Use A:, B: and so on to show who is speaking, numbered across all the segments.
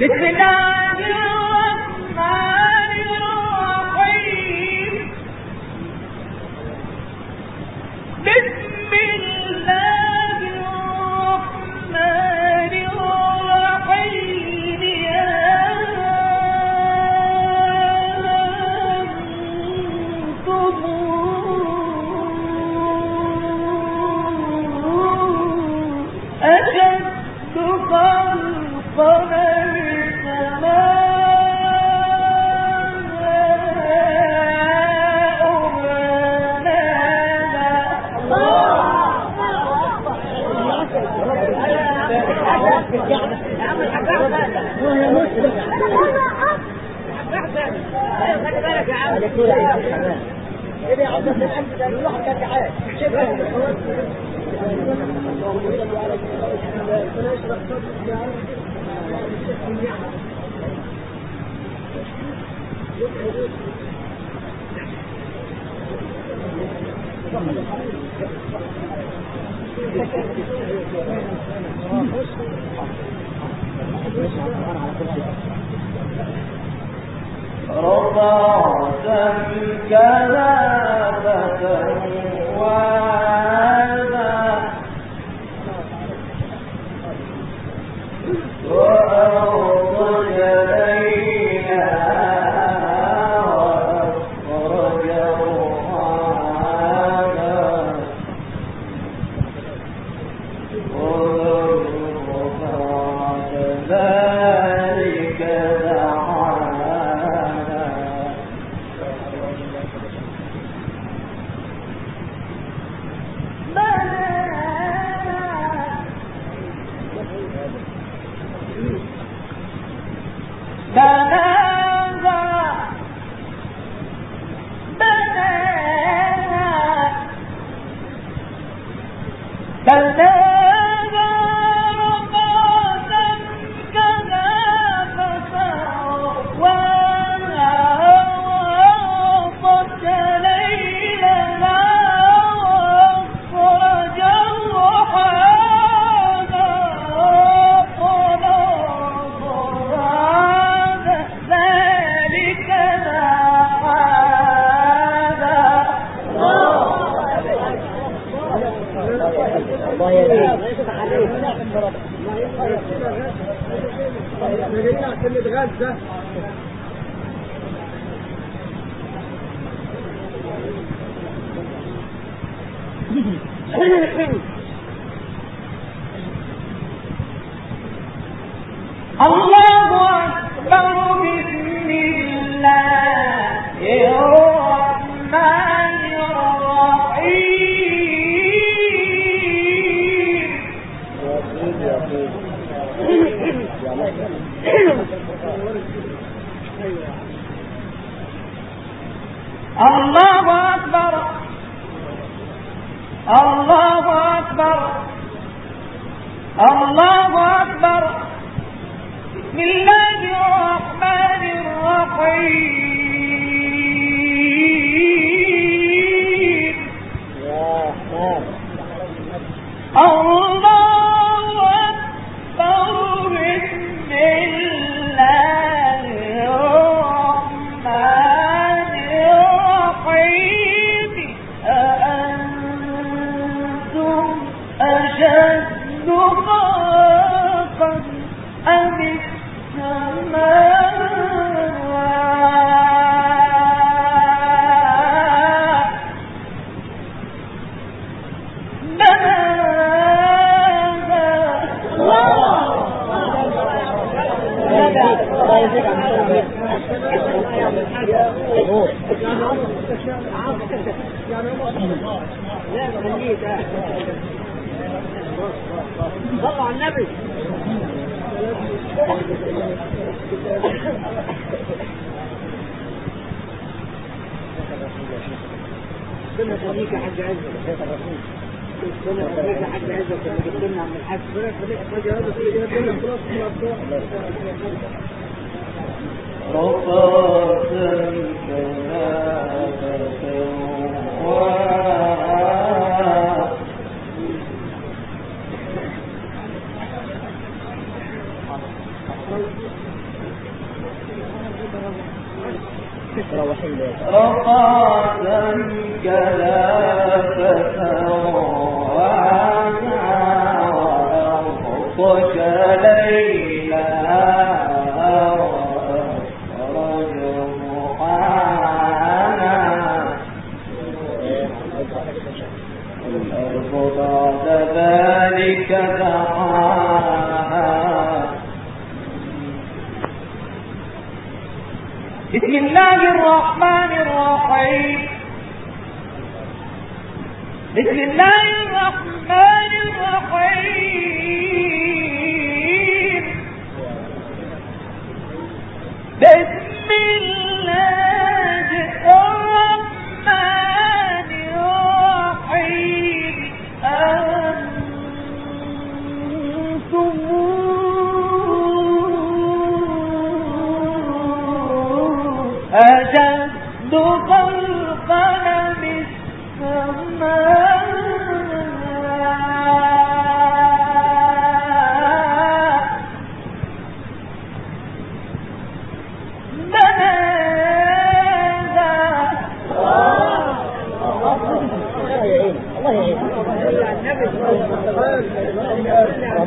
A: بسم الله رضعت بكلامك كانت
B: صلوا على النبي سنة خليك يا حاج عزة
C: شيخ الرسول
B: سنة خليك يا حاج عزة كنا جبت لنا من الحاج سنة خليك يا حاج عزة كنا جبت لنا من
C: الحاج
A: رفعت وعنا وأرضك ليلا وأخرج ضحاها الأرض بعد ذلك دحاها بسم الله الرحمن الرحيم. بسم الله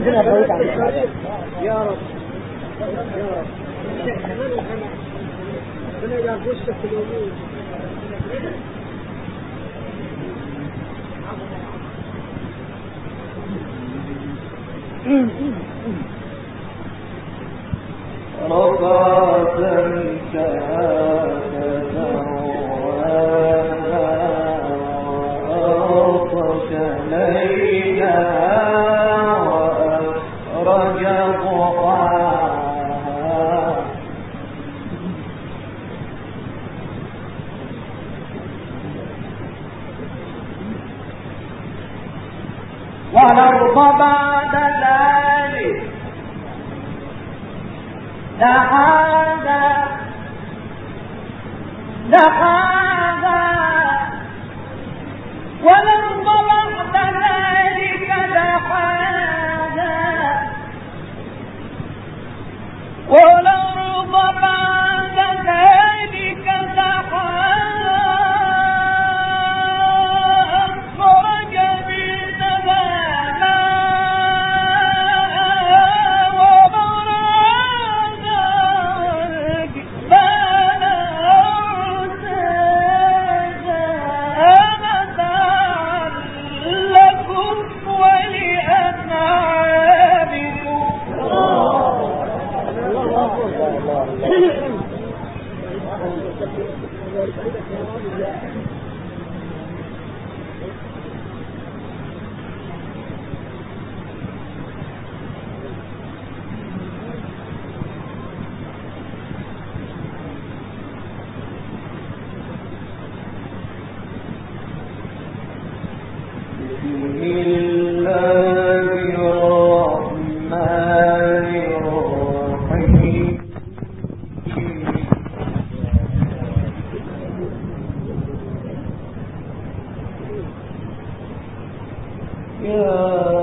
C: يقويك عليك يا رب يا رب
B: كمان وكمان ربنا وشك في اليمين
A: رفعة كهافة وأغطش والأرض بعد ذلك دحاها دحاها والأرض بعد ذلك دحاها يا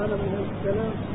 B: هذا من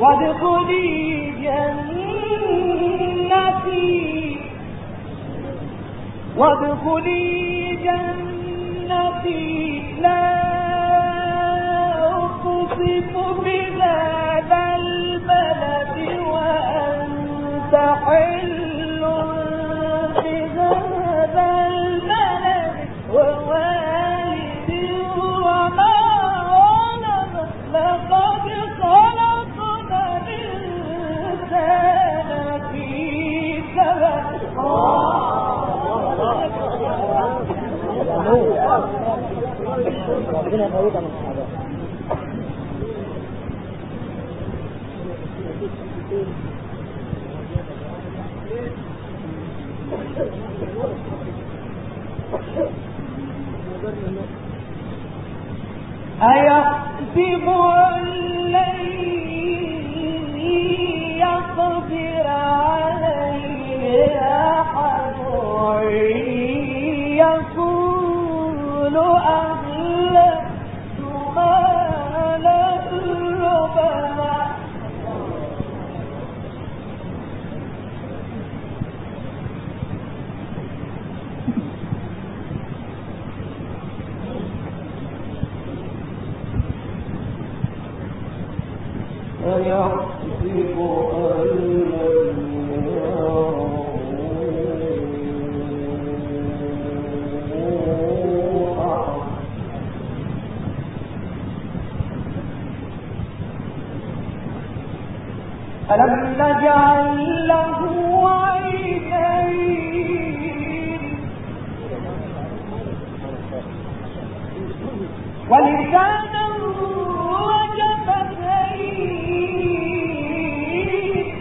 A: وادخلي جنتي. وادخلي جنتي. لا
C: ربنا يقويك من الصحابة
A: أيحسب ألم نجعل له عينين؟ ولسانا وجبتين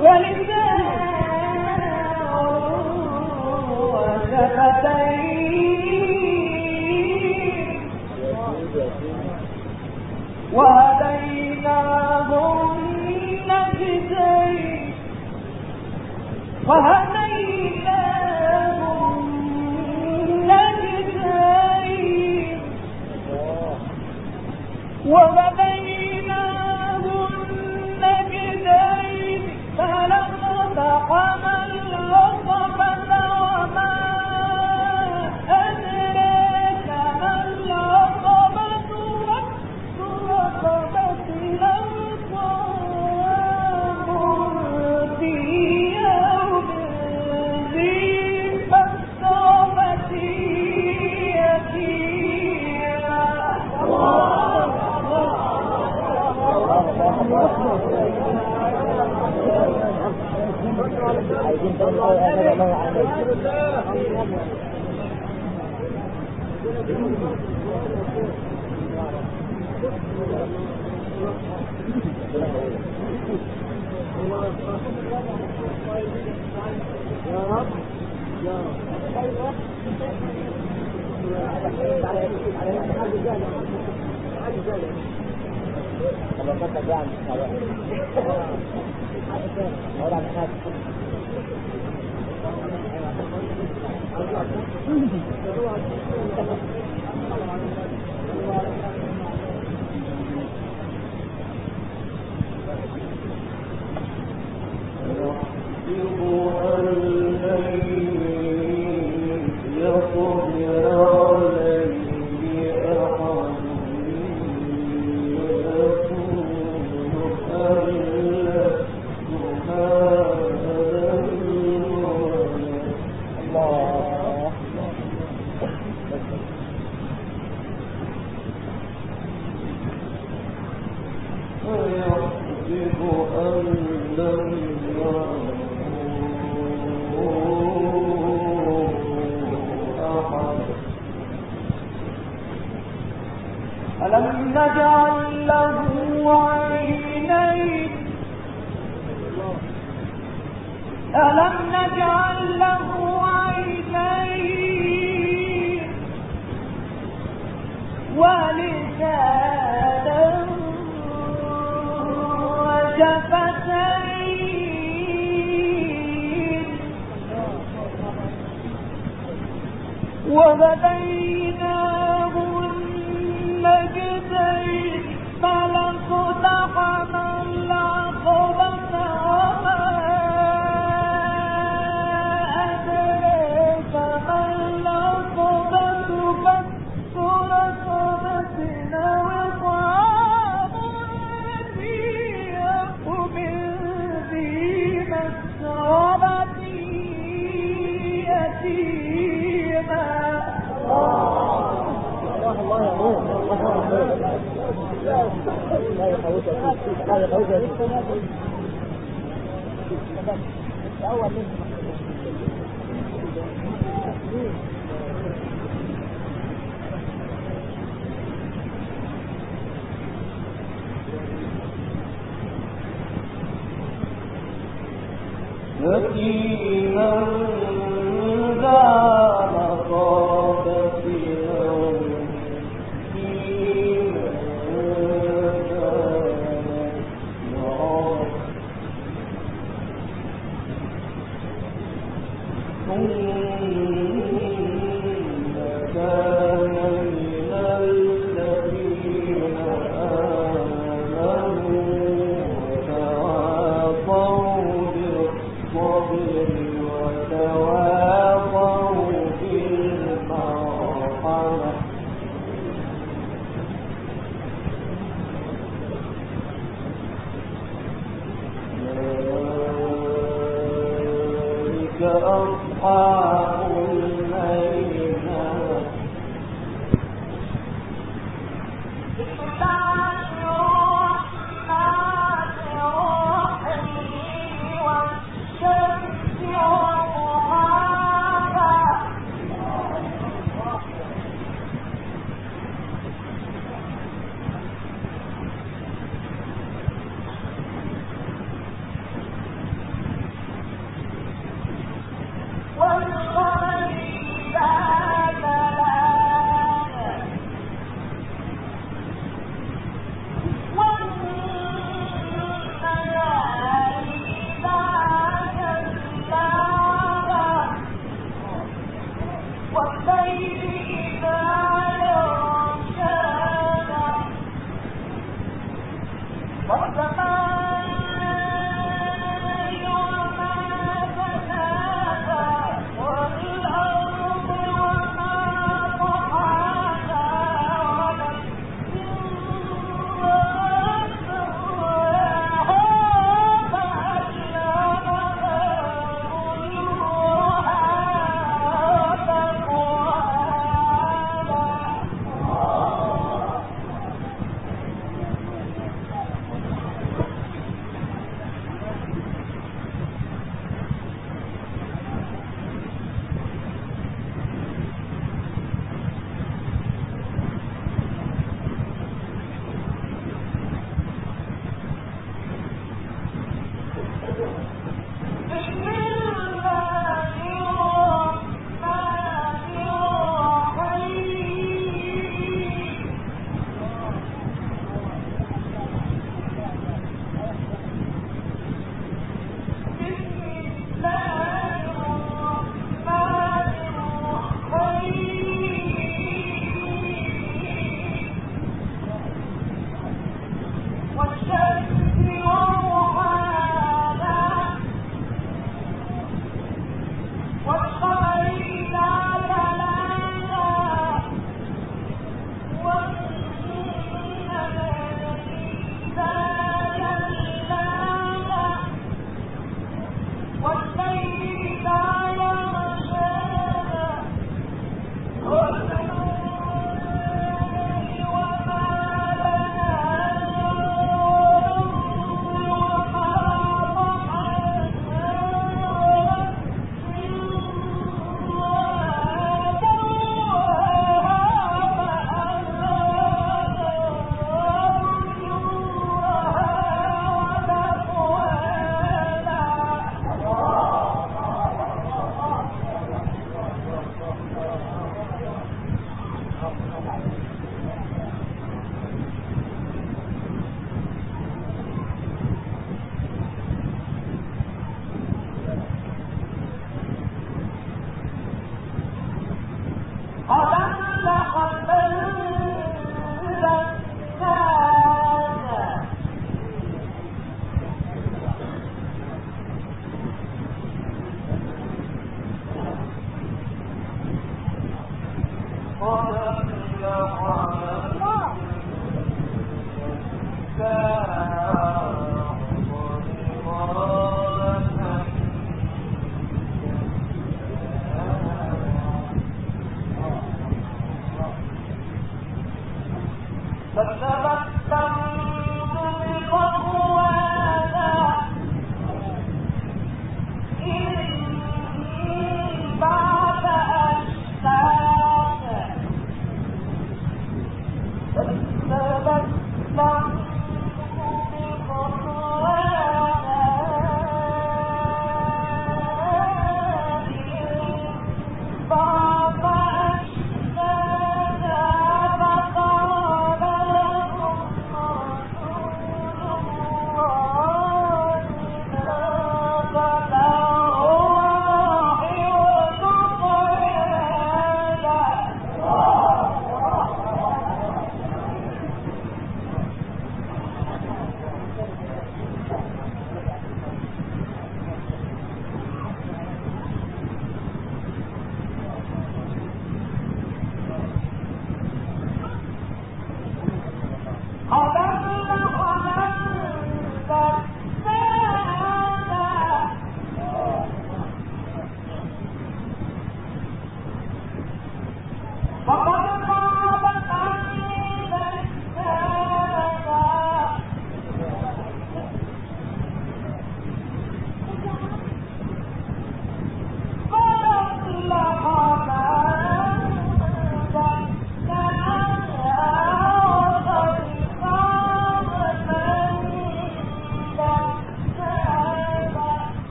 A: ولسانا وجبتين
C: ألم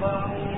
A: الله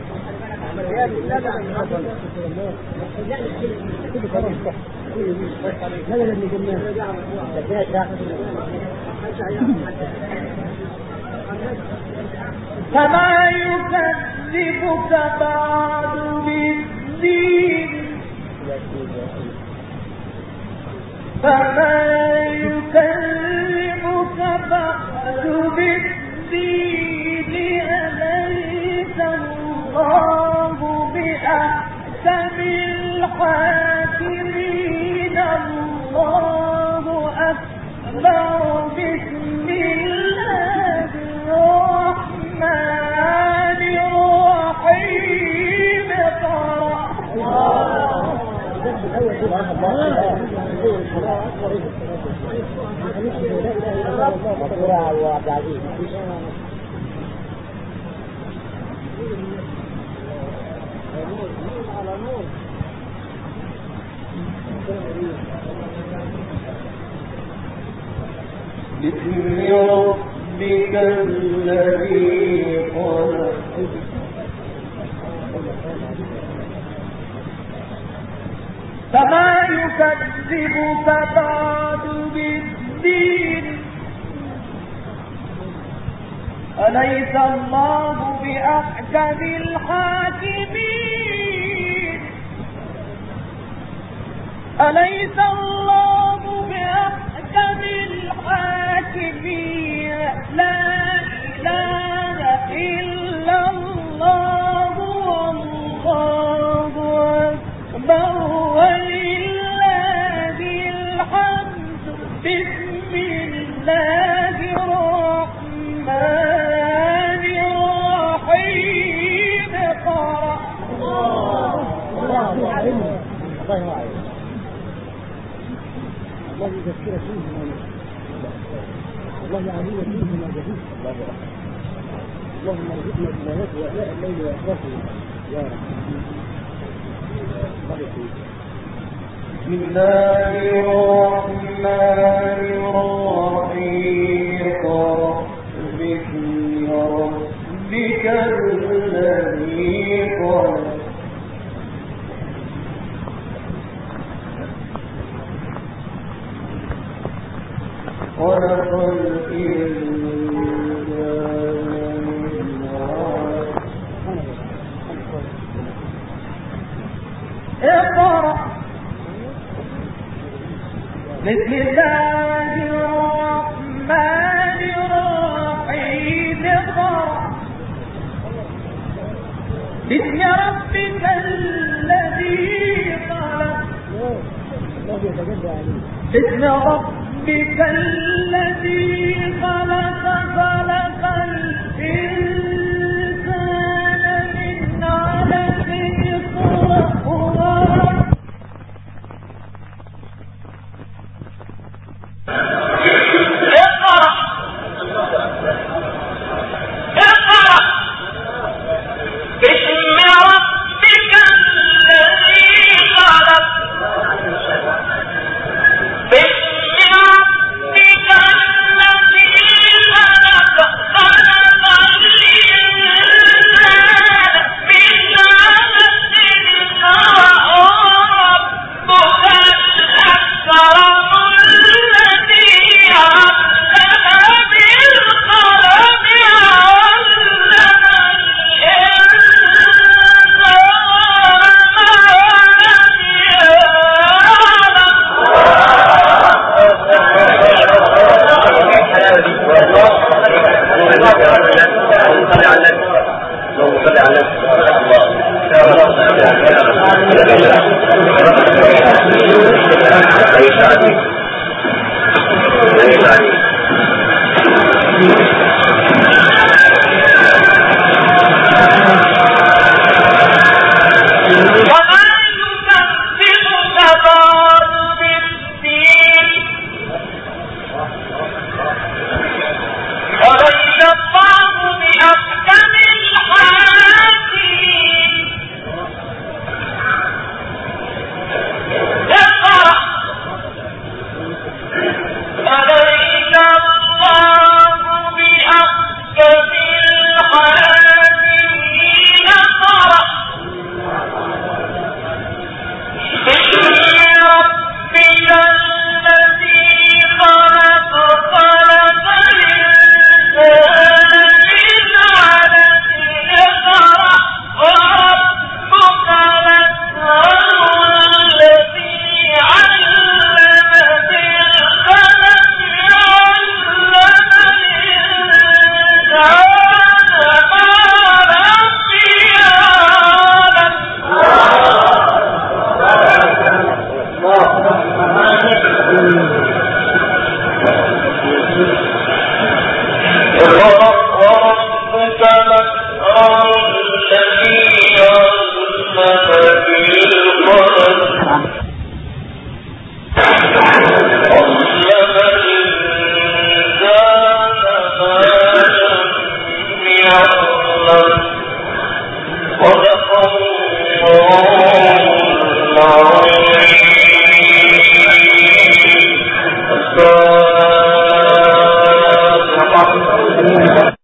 A: فما يكذبك بعد بالدين فما يكذبك الله
C: أكبر الله أكبر
A: فما يكذبك بعد بالدين. أليس الله بأحكم الحاكمين؟ أليس الله
C: بسم
A: الله باسم ربك الذي خلق. ربك الذي